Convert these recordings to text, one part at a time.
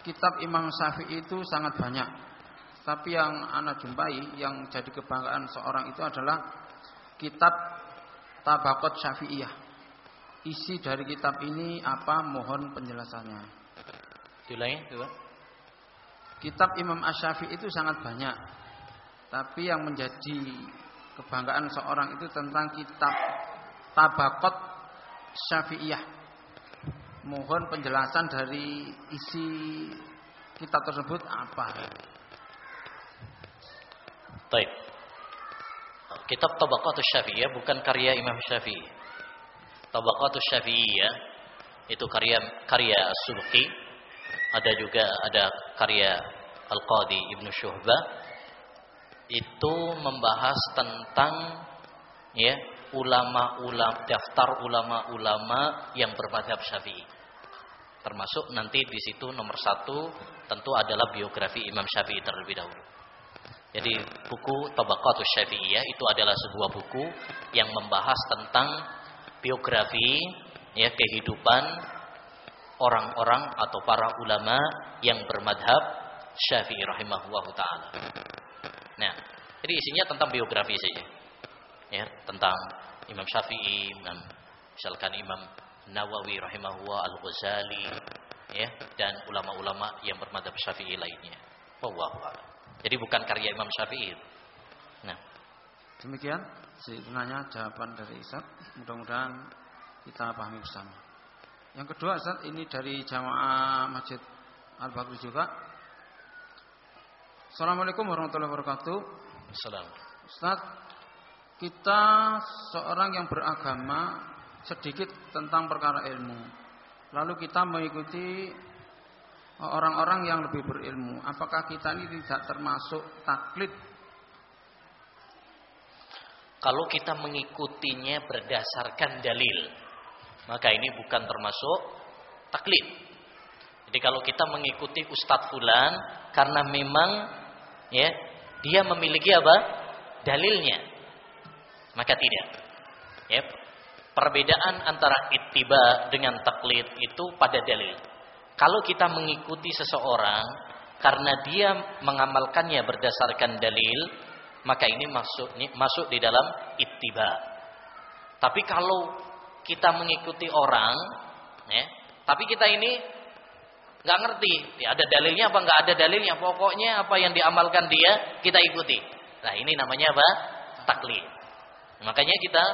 kitab Imam Syafi'i itu sangat banyak. Tapi yang anak jumpai yang jadi kebanggaan seorang itu adalah kitab Tabakot Syafi'iyah. Isi dari kitab ini apa? Mohon penjelasannya. Diulangi, coba. Kitab Imam Asy-Syafi'i itu sangat banyak. Tapi yang menjadi kebanggaan seorang itu tentang kitab Tabakot Syafi'iyah mohon penjelasan dari isi kitab tersebut apa. Baik. Kitab Tabaqatus Syafi'iyah bukan karya Imam Syafi'i. Tabaqatus Syafi'iyah itu karya karya Subki. Ada juga ada karya Al-Qadi Ibnu Syuhbah. Itu membahas tentang ya ulama-ulama daftar ulama-ulama yang bermadhab Syafi'i. Termasuk nanti di situ nomor satu tentu adalah biografi Imam Syafi'i terlebih dahulu. Jadi buku Tabaqatus Syafi'iyah itu adalah sebuah buku yang membahas tentang biografi ya kehidupan orang-orang atau para ulama yang bermadhab Syafi'i rahimahullah taala. Nah, jadi isinya tentang biografi saja ya tentang Imam Syafi'i, Imam misalkan Imam Nawawi rahimahullah, Al-Ghazali ya dan ulama-ulama yang bermadhab Syafi'i lainnya. Wallahu a'lam. Jadi bukan karya Imam Syafi'i. Nah, demikian sebenarnya jawaban dari Ustaz. Mudah-mudahan kita pahami bersama. Yang kedua Ustaz, ini dari jamaah Masjid Al-Bakri juga. Assalamualaikum warahmatullahi wabarakatuh. Assalamualaikum. Ustaz, kita seorang yang beragama sedikit tentang perkara ilmu. Lalu kita mengikuti orang-orang yang lebih berilmu. Apakah kita ini tidak termasuk taklid? Kalau kita mengikutinya berdasarkan dalil, maka ini bukan termasuk taklid. Jadi kalau kita mengikuti Ustadz Fulan karena memang ya dia memiliki apa? Dalilnya maka tidak. Ya. Perbedaan antara ittiba dengan taklid itu pada dalil. Kalau kita mengikuti seseorang karena dia mengamalkannya berdasarkan dalil, maka ini masuk masuk di dalam ittiba. Tapi kalau kita mengikuti orang, ya, tapi kita ini nggak ngerti, ya, ada dalilnya apa nggak ada dalilnya, pokoknya apa yang diamalkan dia kita ikuti. Nah ini namanya apa? Taklid. Makanya kita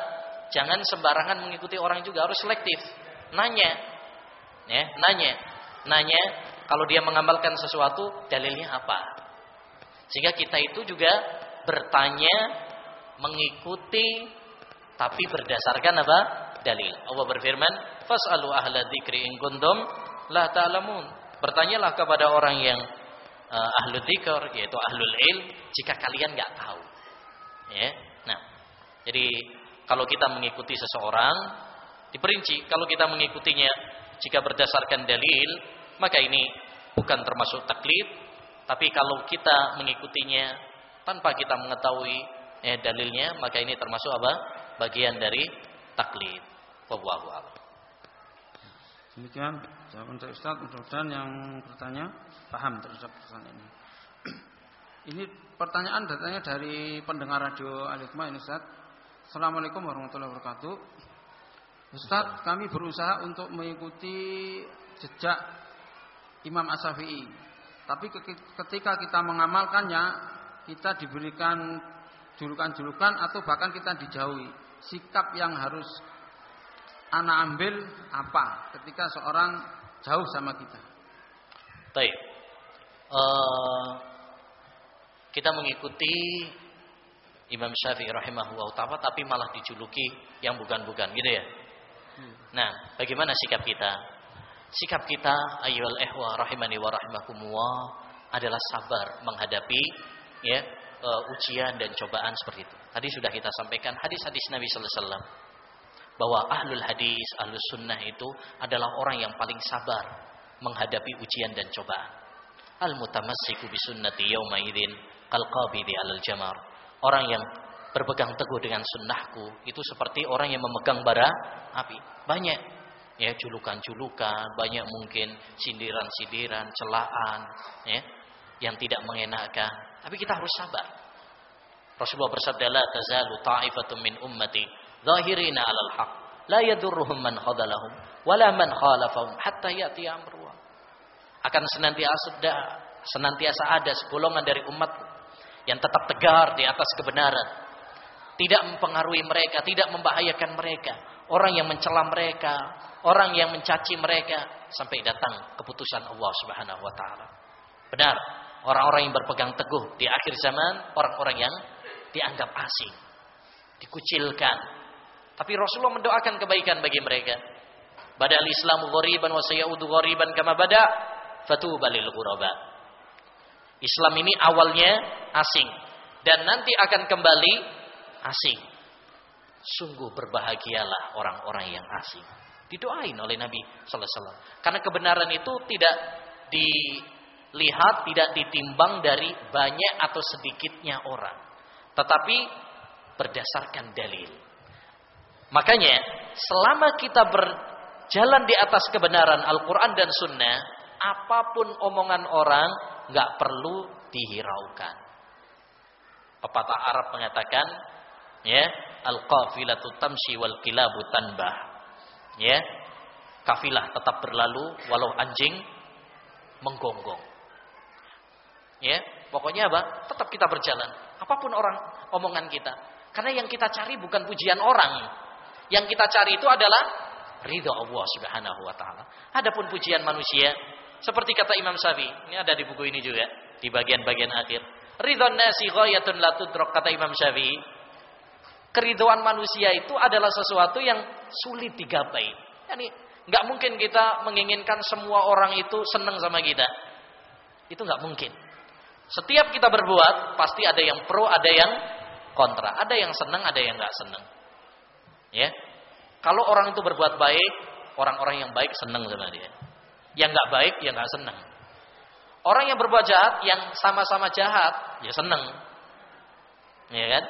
jangan sembarangan mengikuti orang juga, harus selektif. Nanya. Ya, nanya. Nanya kalau dia mengamalkan sesuatu, dalilnya apa? Sehingga kita itu juga bertanya, mengikuti tapi berdasarkan apa? Dalil. Allah berfirman, "Fas'alu ahla dzikri in kuntum la ta'lamun." Bertanyalah kepada orang yang uh, ahlu dzikr yaitu ahlul ilm jika kalian nggak tahu. Ya. Jadi kalau kita mengikuti seseorang diperinci. Kalau kita mengikutinya jika berdasarkan dalil maka ini bukan termasuk taklid. Tapi kalau kita mengikutinya tanpa kita mengetahui eh, dalilnya maka ini termasuk apa? Bagian dari taklid. Wallahu a'lam. Demikian jawaban dari Ustaz mudah-mudahan yang bertanya paham terhadap pertanyaan ini. Ini pertanyaan datanya dari pendengar radio Al-Hikmah ini Ustaz Assalamualaikum warahmatullahi wabarakatuh. Ustaz, kami berusaha untuk mengikuti jejak Imam As-Syafi'i. Tapi ketika kita mengamalkannya, kita diberikan julukan-julukan atau bahkan kita dijauhi. Sikap yang harus anak ambil apa ketika seorang jauh sama kita? Baik. Uh, kita mengikuti Imam Syafi'i rahimahullah ta'ala tapi malah dijuluki yang bukan-bukan gitu ya. Hmm. Nah, bagaimana sikap kita? Sikap kita ayyuhal ihwa rahimani wa rahimakumullah adalah sabar menghadapi ya uh, ujian dan cobaan seperti itu. Tadi sudah kita sampaikan hadis-hadis Nabi sallallahu alaihi wasallam bahwa ahlul hadis, ahlus sunnah itu adalah orang yang paling sabar menghadapi ujian dan cobaan. Al mutamassiku bi sunnati yauma idzin kal qabidi alal jamar Orang yang berpegang teguh dengan sunnahku itu seperti orang yang memegang bara api. Banyak ya julukan-julukan, banyak mungkin sindiran-sindiran, celaan, ya, yang tidak mengenakan. Tapi kita harus sabar. Rasulullah bersabda, "La tazalu ta'ifatun min ummati zahirina 'alal haq, la yadurruhum man khadalahum wala man khalafahum hatta ya'ti amrullah." Akan senantiasa ada, senantiasa ada segolongan dari umatku yang tetap tegar di atas kebenaran. Tidak mempengaruhi mereka, tidak membahayakan mereka. Orang yang mencela mereka, orang yang mencaci mereka sampai datang keputusan Allah Subhanahu wa taala. Benar, orang-orang yang berpegang teguh di akhir zaman orang-orang yang dianggap asing, dikucilkan. Tapi Rasulullah mendoakan kebaikan bagi mereka. Badal Islamu ghoriban wa sayaudu ghoriban kama bada fatuba lil ghuraba. Islam ini awalnya asing dan nanti akan kembali asing. Sungguh berbahagialah orang-orang yang asing. Didoain oleh Nabi sallallahu alaihi wasallam. Karena kebenaran itu tidak dilihat, tidak ditimbang dari banyak atau sedikitnya orang tetapi berdasarkan dalil. Makanya selama kita berjalan di atas kebenaran Al-Quran dan Sunnah, apa pun omongan orang nggak perlu dihiraukan. Pepatah Arab mengatakan, ya al-qafilatu tamshi wal kilabu tanbah. Ya, kafilah tetap berlalu walau anjing menggonggong. Ya, pokoknya apa? Tetap kita berjalan. Apa pun orang omongan kita. Karena yang kita cari bukan pujian orang. Yang kita cari itu adalah ridho Allah Subhanahu wa taala. Adapun pujian manusia, seperti kata Imam Syafi'i, ini ada di buku ini juga di bagian-bagian akhir. Ridho nasi ghayatun la tudrak kata Imam Syafi'i. Keridoan manusia itu adalah sesuatu yang sulit digapai. Yani nggak mungkin kita menginginkan semua orang itu senang sama kita. Itu nggak mungkin. Setiap kita berbuat pasti ada yang pro, ada yang kontra, ada yang senang, ada yang nggak senang. Ya, kalau orang itu berbuat baik, orang-orang yang baik senang sama dia. Yang nggak baik, ya nggak senang. Orang yang berbuat jahat, yang sama-sama jahat, ya senang. Ya kan?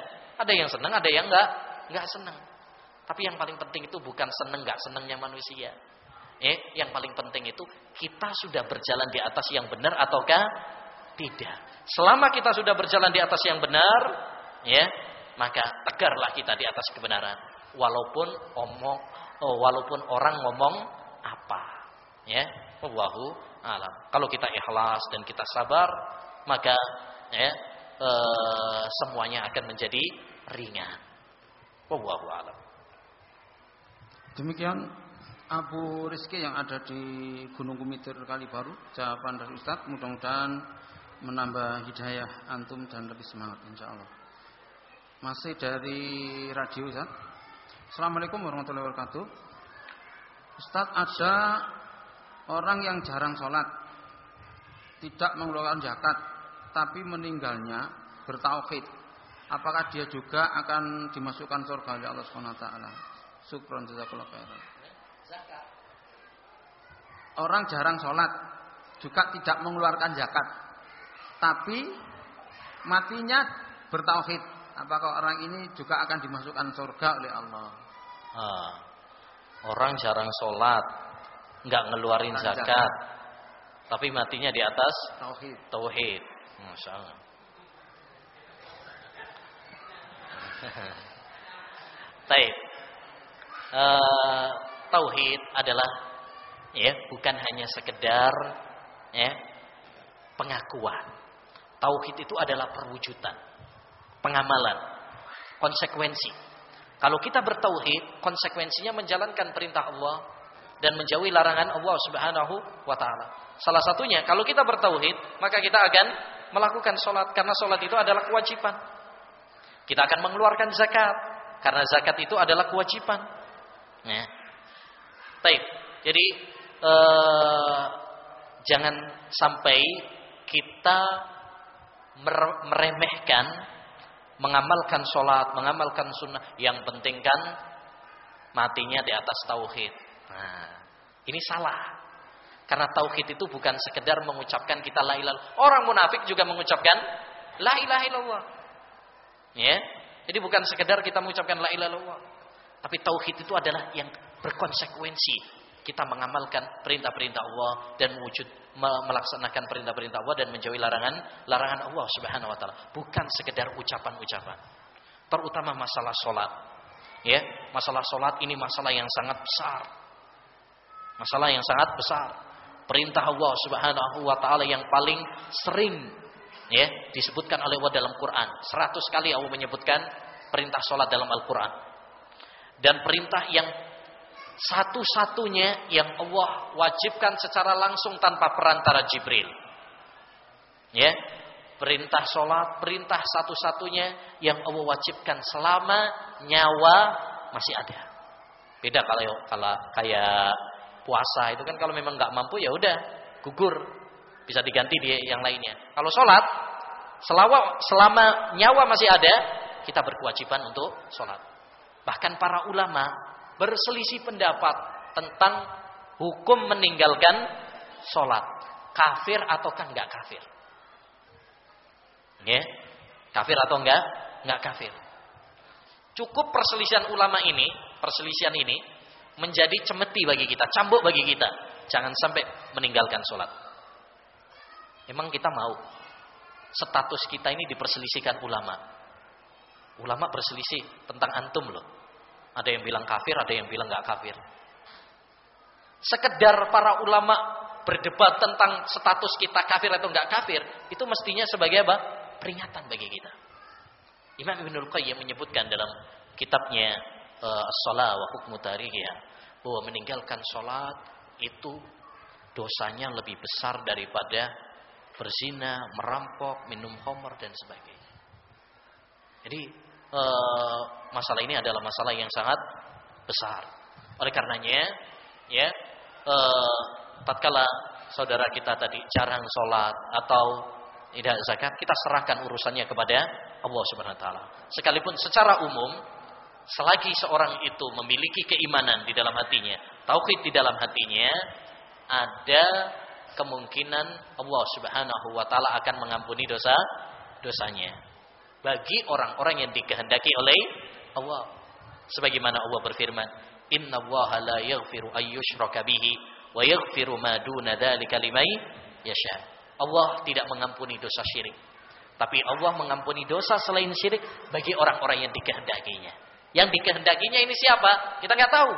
Ada yang senang, ada yang nggak nggak senang. Tapi yang paling penting itu bukan senang nggak senangnya manusia. Eh, yang paling penting itu kita sudah berjalan di atas yang benar ataukah tidak. Selama kita sudah berjalan di atas yang benar, ya, maka tegarlah kita di atas kebenaran. Walaupun omong, oh, walaupun orang ngomong apa, ya, wallahu alam. Kalau kita ikhlas dan kita sabar, maka ya, e, semuanya akan menjadi ringan. Wallahu alam. Demikian Abu Rizki yang ada di Gunung Kumitir Kalibaru, jawaban dari Ustaz. Mudah-mudahan menambah hidayah antum dan lebih semangat insya Allah. Masih dari radio Ustaz. Assalamualaikum warahmatullahi wabarakatuh. Ustaz ada orang yang jarang sholat, tidak mengeluarkan zakat, tapi meninggalnya bertauhid. Apakah dia juga akan dimasukkan surga oleh Allah Subhanahu wa taala? Syukron jazakallahu khairan. Orang jarang sholat juga tidak mengeluarkan zakat tapi matinya bertauhid. Apakah orang ini juga akan dimasukkan surga oleh Allah? Ah, orang jarang sholat, nggak ngeluarin zakat, zakat, tapi matinya di atas tauhid. Tauhid, masya Allah. Taib. Uh, tauhid adalah ya bukan hanya sekedar ya pengakuan Tauhid itu adalah perwujudan, pengamalan, konsekuensi. Kalau kita bertauhid, konsekuensinya menjalankan perintah Allah dan menjauhi larangan Allah Subhanahu wa taala. Salah satunya kalau kita bertauhid, maka kita akan melakukan sholat karena sholat itu adalah kewajiban. Kita akan mengeluarkan zakat karena zakat itu adalah kewajiban. Ya. Baik. Jadi eh, jangan sampai kita meremehkan mengamalkan sholat, mengamalkan sunnah. Yang penting kan matinya di atas tauhid. Nah, ini salah. Karena tauhid itu bukan sekedar mengucapkan kita la ilaha Orang munafik juga mengucapkan la ilaha illallah. Ya. Jadi bukan sekedar kita mengucapkan la ilaha illallah. Tapi tauhid itu adalah yang berkonsekuensi. kita mengamalkan perintah-perintah Allah dan wujud melaksanakan perintah-perintah Allah dan menjauhi larangan larangan Allah Subhanahu wa taala. Bukan sekedar ucapan-ucapan. Terutama masalah sholat. Ya, masalah sholat ini masalah yang sangat besar. Masalah yang sangat besar. Perintah Allah Subhanahu wa taala yang paling sering ya disebutkan oleh Allah dalam Quran. Seratus kali Allah menyebutkan perintah sholat dalam Al-Quran. Dan perintah yang satu-satunya yang Allah wajibkan secara langsung tanpa perantara Jibril. Ya, perintah sholat, perintah satu-satunya yang Allah wajibkan selama nyawa masih ada. Beda kalau kalau kayak puasa itu kan kalau memang nggak mampu ya udah gugur, bisa diganti di yang lainnya. Kalau sholat, selama selama nyawa masih ada, kita berkewajiban untuk sholat. Bahkan para ulama berselisih pendapat tentang hukum meninggalkan sholat. Kafir ataukah enggak kafir? Ya, kafir atau enggak? Enggak kafir. Cukup perselisihan ulama ini, perselisihan ini menjadi cemeti bagi kita, cambuk bagi kita. Jangan sampai meninggalkan sholat. Emang kita mau status kita ini diperselisihkan ulama. Ulama berselisih tentang antum loh. Ada yang bilang kafir, ada yang bilang nggak kafir. Sekedar para ulama berdebat tentang status kita kafir atau nggak kafir, itu mestinya sebagai apa? Peringatan bagi kita. Imam Ibnul Qayyim menyebutkan dalam kitabnya As-Salah wa Hukmu ya, bahwa meninggalkan sholat itu dosanya lebih besar daripada berzina, merampok, minum homer dan sebagainya. Jadi e, masalah ini adalah masalah yang sangat besar. Oleh karenanya, ya, e, tatkala saudara kita tadi jarang sholat atau tidak zakat, kita serahkan urusannya kepada Allah Subhanahu Wa Taala. Sekalipun secara umum, selagi seorang itu memiliki keimanan di dalam hatinya, tauhid di dalam hatinya, ada kemungkinan Allah Subhanahu Wa Taala akan mengampuni dosa dosanya bagi orang-orang yang dikehendaki oleh Allah. Sebagaimana Allah berfirman, "Inna Allah la yaghfiru ayyushraka bihi wa yaghfiru ma duna dzalika liman yasha." Allah tidak mengampuni dosa syirik. Tapi Allah mengampuni dosa selain syirik bagi orang-orang yang dikehendakinya. Yang dikehendakinya ini siapa? Kita nggak tahu.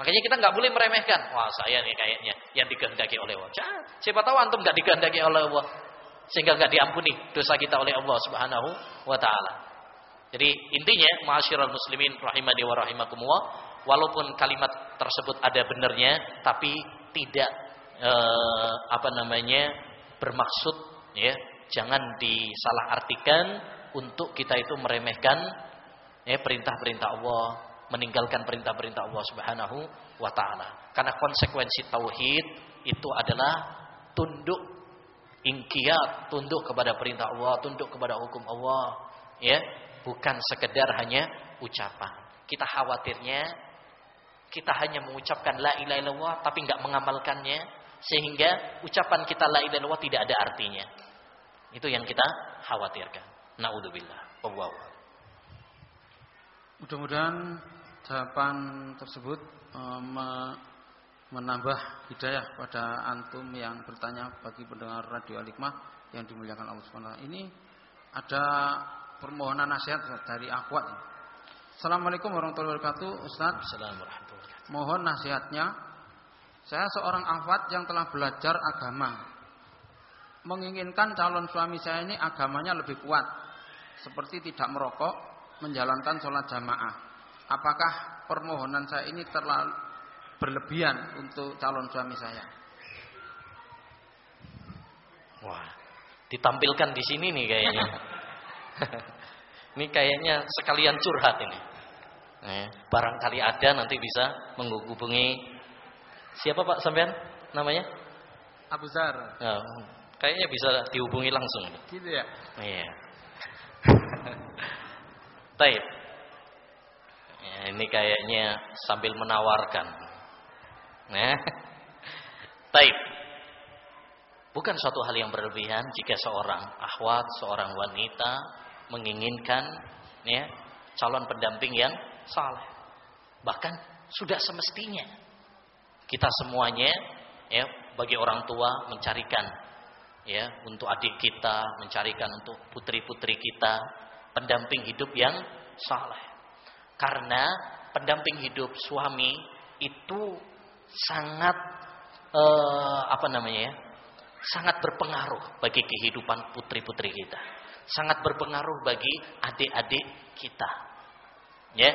Makanya kita nggak boleh meremehkan. Wah saya nih kayaknya yang dikehendaki oleh Allah. Siapa tahu antum nggak dikehendaki oleh Allah sehingga nggak diampuni dosa kita oleh Allah Subhanahu wa taala. Jadi intinya ma'asyiral muslimin rahimani wa rahimakumullah, walaupun kalimat tersebut ada benarnya tapi tidak eh, apa namanya bermaksud ya, jangan disalahartikan untuk kita itu meremehkan ya perintah-perintah Allah, meninggalkan perintah-perintah Allah Subhanahu wa taala. Karena konsekuensi tauhid itu adalah tunduk ingkiat, tunduk kepada perintah Allah, tunduk kepada hukum Allah, ya, bukan sekedar hanya ucapan. Kita khawatirnya kita hanya mengucapkan la ilaha illallah tapi nggak mengamalkannya sehingga ucapan kita la ilaha illallah tidak ada artinya. Itu yang kita khawatirkan. Nauzubillah. Wallahu Mudah-mudahan jawaban tersebut um, menambah hidayah pada antum yang bertanya bagi pendengar radio Alikmah yang dimuliakan Allah Subhanahu Ini ada permohonan nasihat dari akhwat. Assalamualaikum warahmatullahi wabarakatuh, Ustaz. Assalamualaikum Mohon nasihatnya. Saya seorang akhwat yang telah belajar agama. Menginginkan calon suami saya ini agamanya lebih kuat. Seperti tidak merokok, menjalankan sholat jamaah. Apakah permohonan saya ini terlalu berlebihan untuk calon suami saya. Wah, ditampilkan di sini nih kayaknya. ini kayaknya sekalian curhat ini. Eh, barangkali ada nanti bisa menghubungi siapa Pak sampean namanya? Abu Zar. Oh, kayaknya bisa dihubungi langsung. Gitu ya? Iya. Taib. Ya, ini kayaknya sambil menawarkan. Nah, Taib. Bukan suatu hal yang berlebihan jika seorang akhwat, seorang wanita menginginkan ya, calon pendamping yang saleh. Bahkan sudah semestinya Kita semuanya ya bagi orang tua mencarikan ya untuk adik kita, mencarikan untuk putri-putri kita pendamping hidup yang saleh. Karena pendamping hidup suami itu sangat eh, apa namanya ya? Sangat berpengaruh bagi kehidupan putri-putri kita. Sangat berpengaruh bagi adik-adik kita. Ya.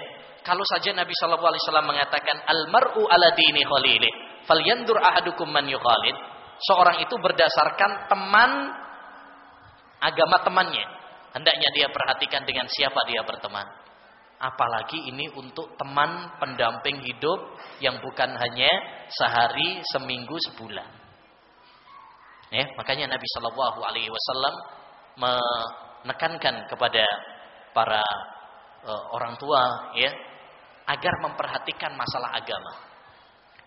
Kalau saja Nabi Shallallahu alaihi wasallam mengatakan almaru ala dini khalilih, falyandur ahadukum man yukhalid. Seorang itu berdasarkan teman agama temannya. Hendaknya dia perhatikan dengan siapa dia berteman. Apalagi ini untuk teman pendamping hidup yang bukan hanya sehari, seminggu, sebulan. Ya, makanya Nabi Shallallahu Alaihi Wasallam menekankan kepada para uh, orang tua, ya, agar memperhatikan masalah agama.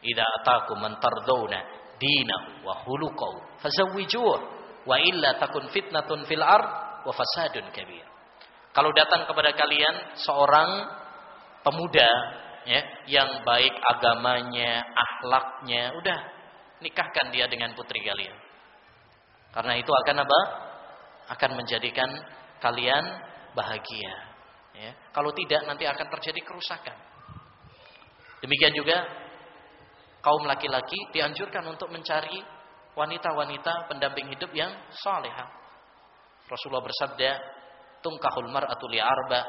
Ida ataku mentardona dina wa hulukau fazawwijuh wa illa takun fitnatun fil ard wa fasadun kabir. Kalau datang kepada kalian seorang pemuda ya yang baik agamanya, akhlaknya, udah nikahkan dia dengan putri kalian. Karena itu akan apa? Akan menjadikan kalian bahagia. Ya. Kalau tidak nanti akan terjadi kerusakan. Demikian juga kaum laki-laki dianjurkan untuk mencari wanita-wanita pendamping hidup yang salehah. Rasulullah bersabda, tunkahul mar'atu li'arba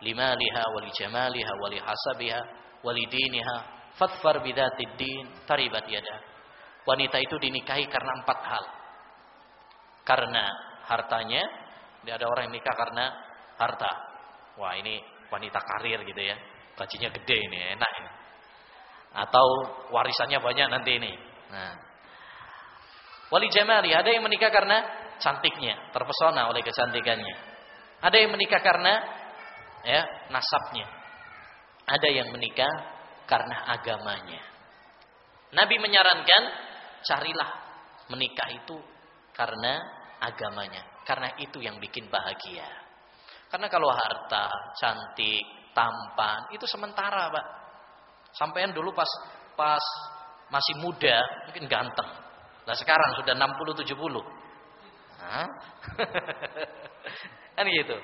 limaliha wali jamaliha wali hasabiha wali diniha fatfar bidatid din taribat yada. Wanita itu dinikahi karena empat hal. Karena hartanya tidak ada orang yang nikah karena harta. Wah ini wanita karir gitu ya. Gajinya gede ini enak ini. Atau warisannya banyak nanti ini. Nah. Wali jamali ada yang menikah karena cantiknya terpesona oleh kecantikannya ada yang menikah karena ya nasabnya. Ada yang menikah karena agamanya. Nabi menyarankan carilah menikah itu karena agamanya, karena itu yang bikin bahagia. Karena kalau harta, cantik, tampan itu sementara, Pak. Sampaian dulu pas pas masih muda mungkin ganteng. Nah sekarang sudah 60 70. Hah? Kan gitu.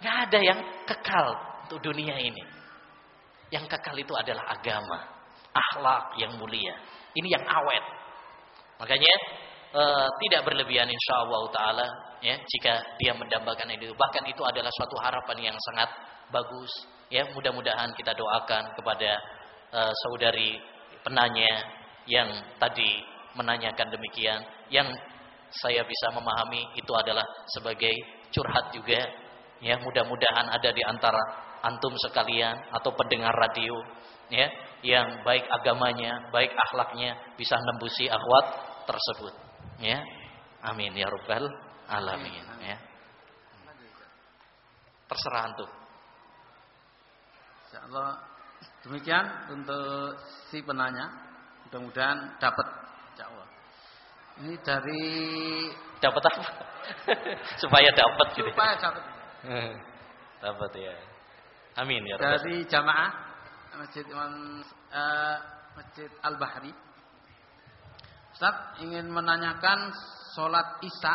Gak ada yang kekal untuk dunia ini. Yang kekal itu adalah agama, akhlak yang mulia. Ini yang awet. Makanya e, tidak berlebihan insya Allah taala ya jika dia mendambakan itu. Bahkan itu adalah suatu harapan yang sangat bagus. Ya mudah-mudahan kita doakan kepada e, saudari penanya yang tadi menanyakan demikian, yang saya bisa memahami itu adalah sebagai curhat juga ya mudah-mudahan ada di antara antum sekalian atau pendengar radio ya yang baik agamanya, baik akhlaknya bisa nembusi akhwat tersebut ya. Amin ya rabbal alamin ya. Terserah antum. Insyaallah demikian untuk si penanya. Mudah-mudahan dapat. Ini dari dapat apa? Supaya dapat gitu. Supaya dapat. dapat ya. Amin ya Dari jamaah Masjid Imam uh, Masjid Al-Bahri. Ustaz ingin menanyakan sholat Isya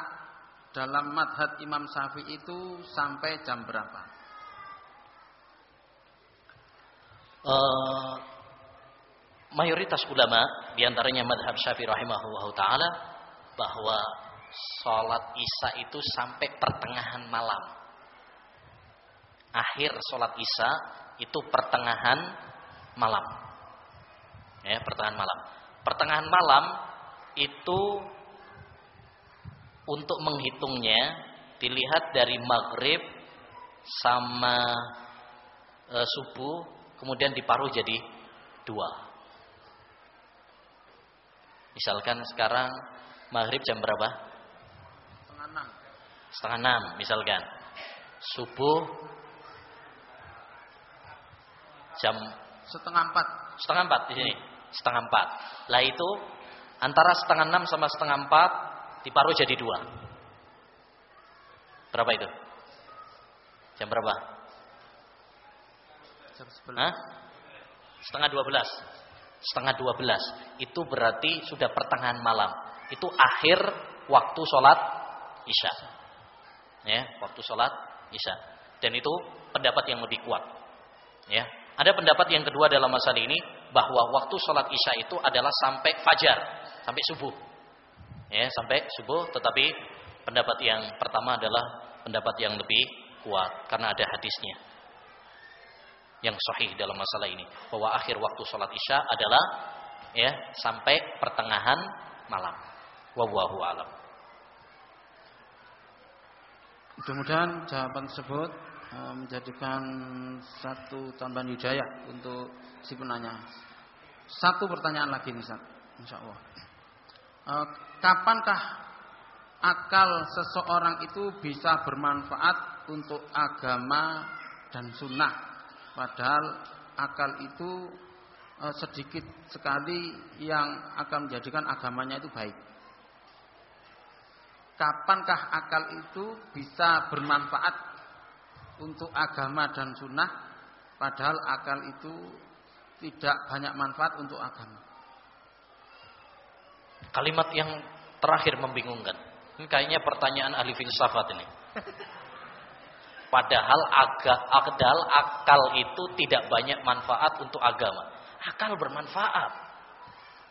dalam madhab Imam Syafi'i itu sampai jam berapa? Uh, mayoritas ulama di antaranya madhab Syafi'i rahimahullah taala bahwa sholat isya itu sampai pertengahan malam. Akhir sholat isya itu pertengahan malam. Ya, pertengahan malam. Pertengahan malam itu untuk menghitungnya dilihat dari maghrib sama e, subuh kemudian diparuh jadi dua. Misalkan sekarang maghrib jam berapa? setengah enam. Misalkan. Subuh? Jam? Setengah empat. Setengah empat di sini. Setengah empat. Lah itu antara setengah enam sama setengah empat diparuh jadi dua. Berapa itu? Jam berapa? Jam Hah? setengah dua belas. Setengah 12. Itu berarti sudah pertengahan malam. Itu akhir waktu sholat isya. Ya, waktu sholat isya. Dan itu pendapat yang lebih kuat. Ya, ada pendapat yang kedua dalam masalah ini bahwa waktu sholat isya itu adalah sampai fajar, sampai subuh. Ya, sampai subuh. Tetapi pendapat yang pertama adalah pendapat yang lebih kuat karena ada hadisnya yang sahih dalam masalah ini bahwa akhir waktu sholat isya adalah ya sampai pertengahan malam. Wallahu alam. Mudah-mudahan jawaban tersebut eh, menjadikan satu tambahan hidayah untuk si penanya. Satu pertanyaan lagi nih, Insya Allah. Eh, kapankah akal seseorang itu bisa bermanfaat untuk agama dan sunnah Padahal akal itu e, sedikit sekali yang akan menjadikan agamanya itu baik. Kapankah akal itu bisa bermanfaat untuk agama dan sunnah, padahal akal itu tidak banyak manfaat untuk agama. Kalimat yang terakhir membingungkan. Ini kayaknya pertanyaan ahli filsafat ini. Padahal agak akal akal itu tidak banyak manfaat untuk agama. Akal bermanfaat.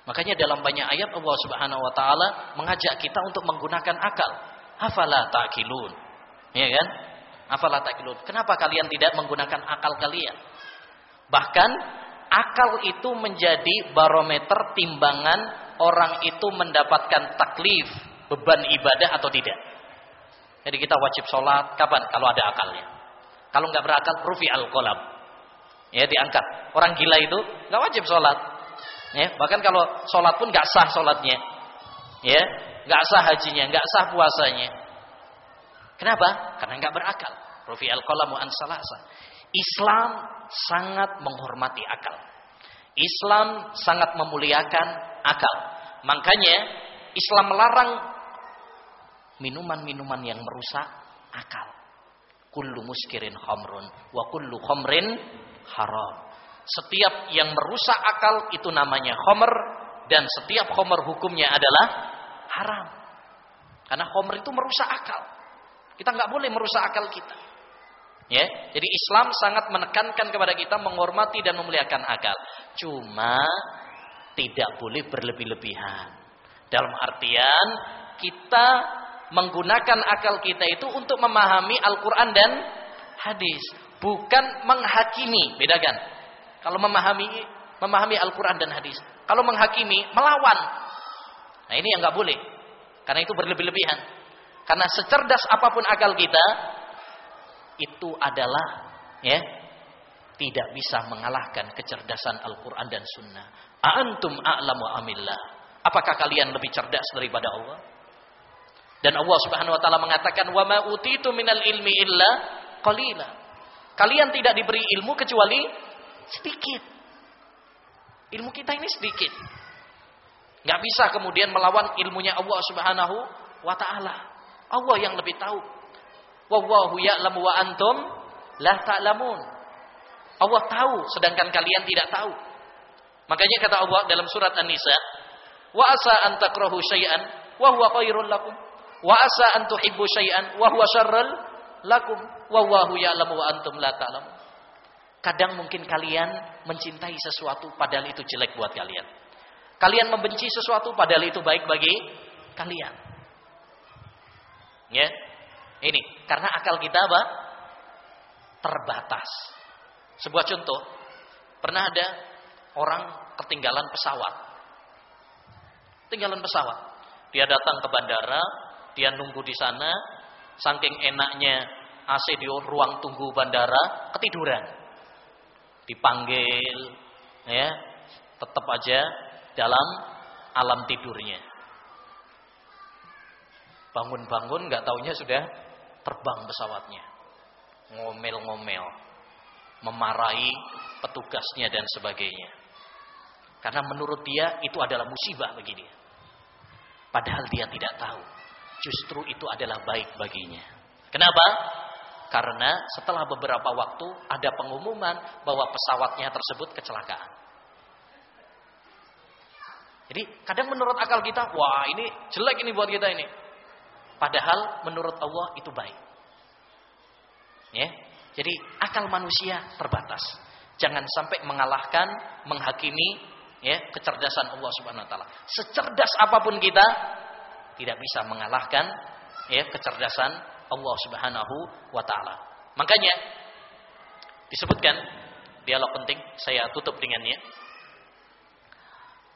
Makanya dalam banyak ayat Allah Subhanahu wa taala mengajak kita untuk menggunakan akal. Afala ta'qilun. Ya kan? Afala ta'qilun. Kenapa kalian tidak menggunakan akal kalian? Bahkan akal itu menjadi barometer timbangan orang itu mendapatkan taklif, beban ibadah atau tidak. Jadi kita wajib sholat kapan? Kalau ada akalnya. Kalau nggak berakal, rufi al kolam. Ya diangkat. Orang gila itu nggak wajib sholat. Ya, bahkan kalau sholat pun nggak sah sholatnya. Ya, nggak sah hajinya, nggak sah puasanya. Kenapa? Karena nggak berakal. Rufi al kolam an salasa. Islam sangat menghormati akal. Islam sangat memuliakan akal. Makanya Islam melarang minuman-minuman yang merusak akal. Kullu muskirin khamrun wa kullu khamrin haram. Setiap yang merusak akal itu namanya khamr dan setiap khamr hukumnya adalah haram. Karena khamr itu merusak akal. Kita nggak boleh merusak akal kita. Ya, jadi Islam sangat menekankan kepada kita menghormati dan memuliakan akal. Cuma tidak boleh berlebih-lebihan. Dalam artian kita menggunakan akal kita itu untuk memahami Al-Quran dan hadis, bukan menghakimi. Bedakan. Kalau memahami memahami Al-Quran dan hadis, kalau menghakimi melawan. Nah ini yang nggak boleh, karena itu berlebih-lebihan. Karena secerdas apa pun akal kita, itu adalah ya tidak bisa mengalahkan kecerdasan Al-Quran dan Sunnah. Antum a'lamu amillah. Apakah kalian lebih cerdas daripada Allah? Dan Allah Subhanahu wa taala mengatakan wa ma minal ilmi illa qalila. Kalian tidak diberi ilmu kecuali sedikit. Ilmu kita ini sedikit. Gak bisa kemudian melawan ilmunya Allah Subhanahu wa taala. Allah yang lebih tahu. Wallahu ya'lamu wa antum la ta'lamun. Allah tahu sedangkan kalian tidak tahu. Makanya kata Allah dalam surat An-Nisa, "Wa asa an takrahu syai'an wa huwa khairul lakum." Wa asa an tuhibbu syai'an wa huwa syarrul lakum wa huwa ya'lamu wa antum la ta'lamun. Kadang mungkin kalian mencintai sesuatu padahal itu jelek buat kalian. Kalian membenci sesuatu padahal itu baik bagi kalian. Ya. Ini karena akal kita apa? Terbatas. Sebuah contoh, pernah ada orang ketinggalan pesawat. Ketinggalan pesawat. Dia datang ke bandara, dia nunggu di sana, saking enaknya AC di ruang tunggu bandara, ketiduran. Dipanggil, ya, tetap aja dalam alam tidurnya. Bangun-bangun nggak taunya sudah terbang pesawatnya. Ngomel-ngomel, memarahi petugasnya dan sebagainya. Karena menurut dia itu adalah musibah bagi dia. Padahal dia tidak tahu justru itu adalah baik baginya. Kenapa? Karena setelah beberapa waktu ada pengumuman bahwa pesawatnya tersebut kecelakaan. Jadi kadang menurut akal kita, wah ini jelek ini buat kita ini. Padahal menurut Allah itu baik. Ya. Jadi akal manusia terbatas. Jangan sampai mengalahkan, menghakimi ya kecerdasan Allah Subhanahu wa taala. Secerdas apa pun kita tidak bisa mengalahkan ya kecerdasan Allah Subhanahu wa taala. Makanya disebutkan dialog penting saya tutup dengannya.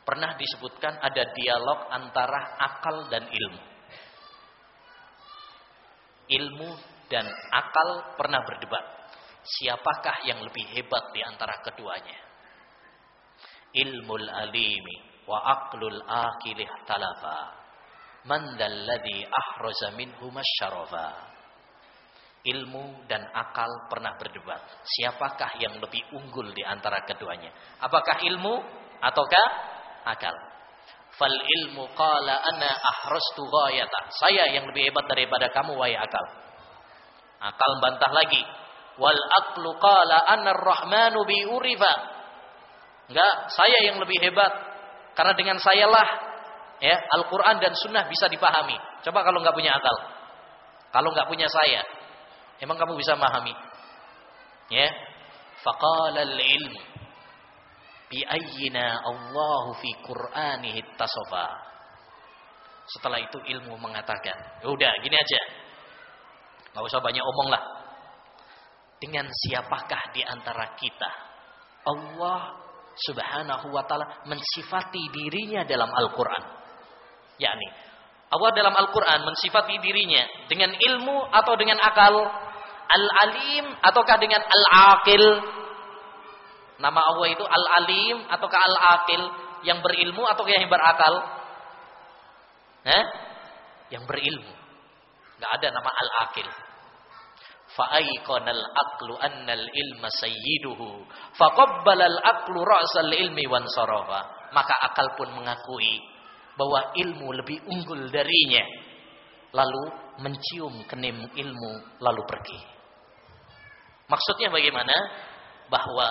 Pernah disebutkan ada dialog antara akal dan ilmu. Ilmu dan akal pernah berdebat. Siapakah yang lebih hebat di antara keduanya? Ilmul alimi wa aqlul akilih talafa. Man dalladhi ahraza minhu masyarafa. Ilmu dan akal pernah berdebat. Siapakah yang lebih unggul di antara keduanya? Apakah ilmu ataukah akal. Fal ilmu qala ana ahrastu ghayata. Saya yang lebih hebat daripada kamu wahai akal. Akal bantah lagi. Wal aqlu qala ana ar-rahmanu bi urifa. Enggak, saya yang lebih hebat. Karena dengan sayalah ya Al-Qur'an dan sunnah bisa dipahami. Coba kalau enggak punya akal. Kalau enggak punya saya, emang kamu bisa memahami? Ya. Faqala al-ilmu bi ayyina Allahu fi Qur'anihi tasofa. Setelah itu ilmu mengatakan, ya udah gini aja. Enggak usah banyak omong lah. Dengan siapakah di antara kita Allah Subhanahu wa taala mensifati dirinya dalam Al-Qur'an? Yakni Allah dalam Al-Qur'an mensifati dirinya dengan ilmu atau dengan akal? Al-alim ataukah dengan al-aqil? Nama Allah itu Al-Alim ataukah Al-Aqil? Yang berilmu atau yang berakal? Eh? Yang berilmu. Gak ada nama Al-Aqil. Fa'aiqanal aqlu annal ilma sayyiduhu. Faqabbalal aqlu ra'sal ilmi wansarafa. Maka akal pun mengakui bahwa ilmu lebih unggul darinya. Lalu mencium kenim ilmu lalu pergi. Maksudnya bagaimana? Bahwa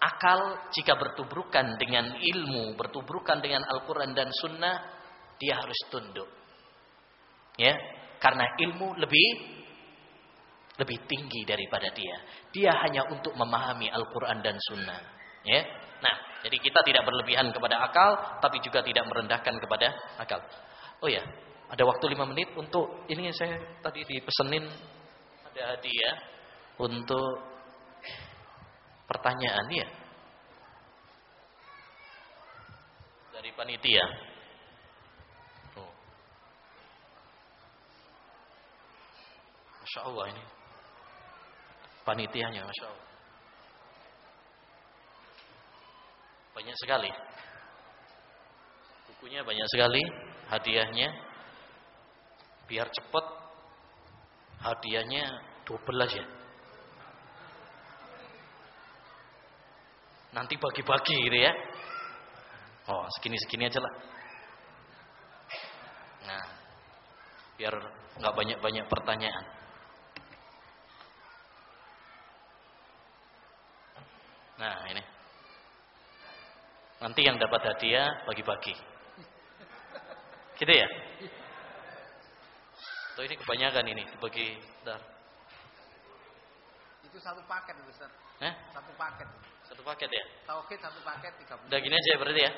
akal jika bertubrukan dengan ilmu, bertubrukan dengan Al-Quran dan Sunnah, dia harus tunduk. Ya, karena ilmu lebih lebih tinggi daripada dia. Dia hanya untuk memahami Al-Quran dan Sunnah. Ya, nah, jadi kita tidak berlebihan kepada akal, tapi juga tidak merendahkan kepada akal. Oh ya, ada waktu lima menit untuk ini saya tadi dipesenin ada hadiah untuk pertanyaan ya dari panitia. Masya Allah ini panitianya, masya Allah. Banyak sekali. Bukunya banyak sekali, hadiahnya biar cepat hadiahnya 12 ya. Nanti bagi-bagi gitu ya. Oh, segini-segini aja lah. Nah, biar nggak banyak-banyak pertanyaan. Nah, ini. Nanti yang dapat hadiah bagi-bagi. Gitu ya? Tuh ini kebanyakan ini dibagi. Bentar. Itu satu paket, Ustaz. Eh? Satu paket. Satu paket ya? Tauhid satu paket 30. Udah gini aja ya berarti ya?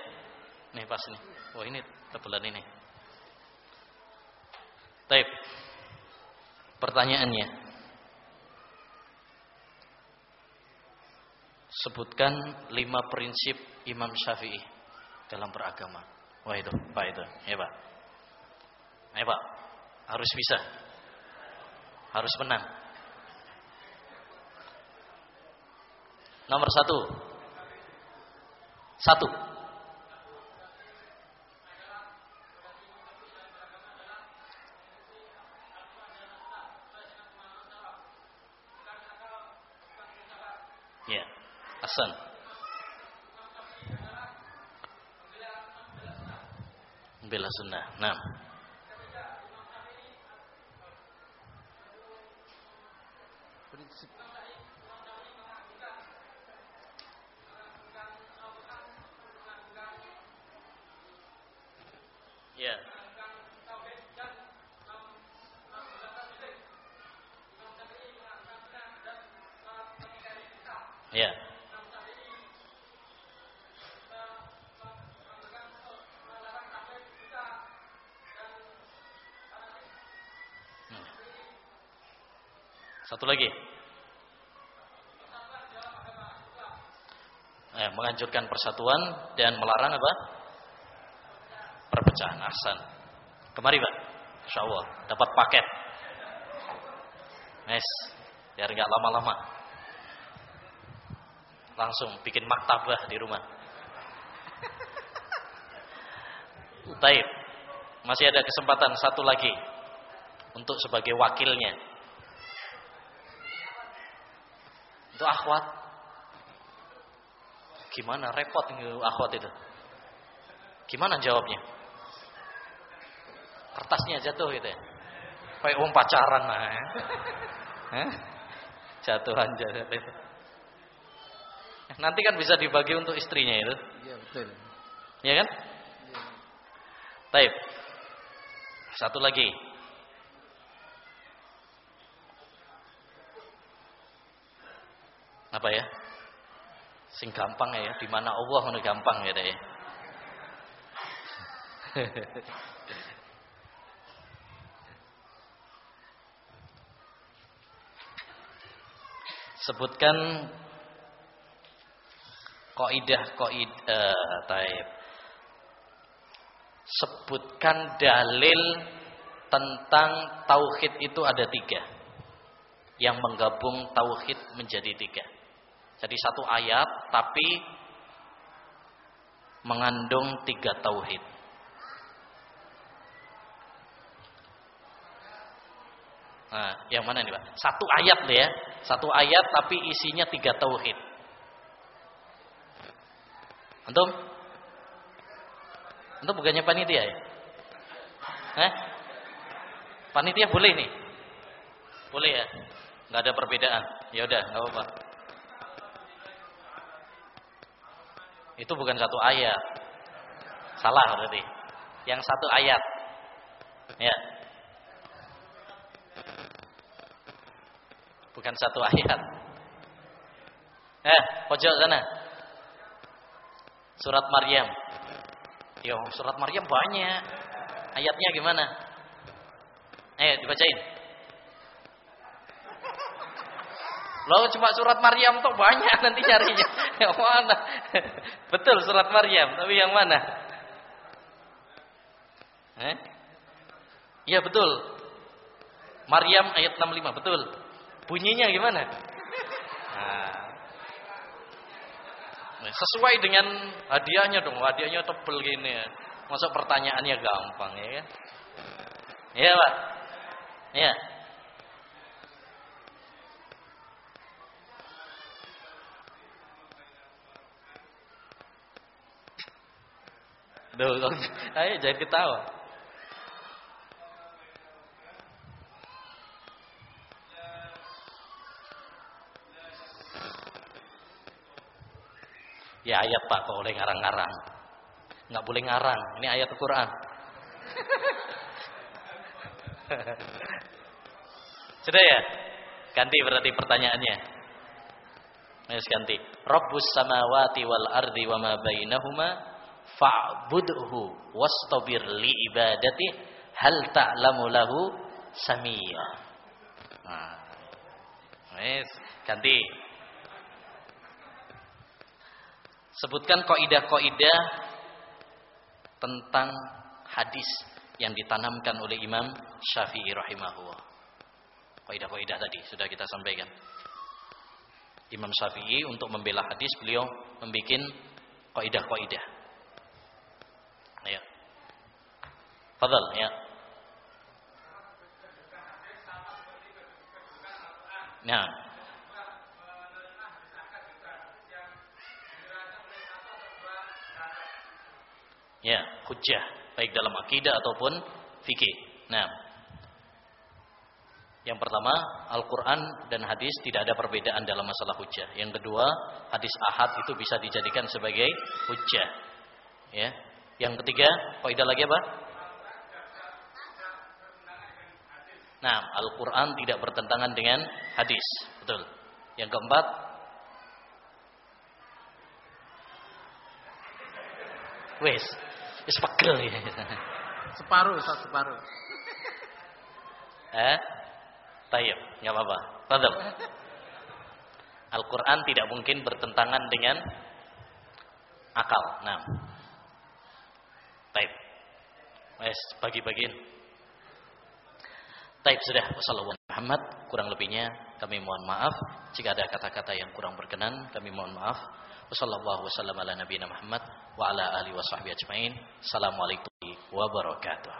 Nih pas nih. Wah ini tebelan ini. Taib. Pertanyaannya. Sebutkan lima prinsip Imam Syafi'i dalam beragama. Wah itu, Pak itu. Ya Pak. Ayo Pak. Harus bisa. Harus menang. Nomor satu. Satu. Ya, Hasan. Bela sunnah. Nah. Prinsip Ya. Hmm. Satu lagi. Eh, menganjurkan persatuan dan melarang apa? Perpecahan. Ahsan. Kemari, Pak. Allah dapat paket. Nes, biar nggak lama-lama. Langsung bikin maktabah di rumah. Taib. Masih ada kesempatan satu lagi untuk sebagai wakilnya. Untuk akhwat. Gimana repot akhwat itu? Gimana jawabnya? Kertasnya jatuh gitu ya. Kayak uang pacaran lah. Ya. Jatuhan jatuh. Nanti kan bisa dibagi untuk istrinya itu. Iya betul. Iya kan? Ya. Taib. Satu lagi. Apa ya? Sing gampang ya, di mana Allah mana gampang ya deh. Sebutkan kaidah kaidah uh, taib. Sebutkan dalil tentang tauhid itu ada tiga yang menggabung tauhid menjadi tiga. Jadi satu ayat tapi mengandung tiga tauhid. Nah, yang mana nih Pak? Satu ayat deh ya. Satu ayat tapi isinya tiga tauhid. Antum? Antum bukannya panitia ya? Eh? Panitia boleh nih? Boleh ya? Gak ada perbedaan. Ya udah, nggak apa-apa. Itu bukan satu ayat. Salah berarti. Yang satu ayat. Ya. Bukan satu ayat. Eh, pojok sana. Surat Maryam. Yo, surat Maryam banyak. Ayatnya gimana? Ayo dibacain. Lo cuma surat Maryam tuh banyak nanti carinya. Yang mana? Betul surat Maryam, tapi yang mana? Eh? Iya betul. Maryam ayat 65, betul. Bunyinya gimana? Nah, sesuai dengan hadiahnya dong. Hadiahnya tebel gini ya. Masuk pertanyaannya gampang ya kan? Iya, Pak. Iya. Duh, ayo jangan ketawa. Ya ayat Pak, kok boleh ngarang-ngarang. Nggak boleh ngarang, ini ayat Al-Quran. Sudah ya? Ganti berarti pertanyaannya. Ayo ganti. Rabbus samawati wal ardi wa ma bainahuma fa'budhu wastabir li ibadati hal ta'lamu lahu samia. Nah. Ganti. Sebutkan kaidah-kaidah tentang hadis yang ditanamkan oleh Imam Syafi'i rahimahullah. Kaidah-kaidah tadi sudah kita sampaikan. Imam Syafi'i untuk membela hadis beliau membuat kaidah-kaidah. Ayo. Fadal ya. Nah, Ya, hujjah baik dalam akidah ataupun fikih. Nah, yang pertama, Al-Quran dan hadis tidak ada perbedaan dalam masalah hujjah. Yang kedua, hadis ahad itu bisa dijadikan sebagai hujjah. Ya. Yang ketiga, kaidah lagi apa? Nah, Al-Quran tidak bertentangan dengan hadis. Betul. Yang keempat, wes, wes pegel ya. Separuh, Ustaz, separuh. Eh? Tayyip, nggak apa-apa. Fadal. Al-Quran tidak mungkin bertentangan dengan akal. Nah. Taib. Wes, bagi-bagiin. Taib sudah. Wassalamualaikum Muhammad. Kurang lebihnya kami mohon maaf. Jika ada kata-kata yang kurang berkenan, kami mohon maaf. Wassalamualaikum wasallam ala nabiyina Muhammad wa ala alihi wa sahbihi ajmain. Assalamualaikum wabarakatuh.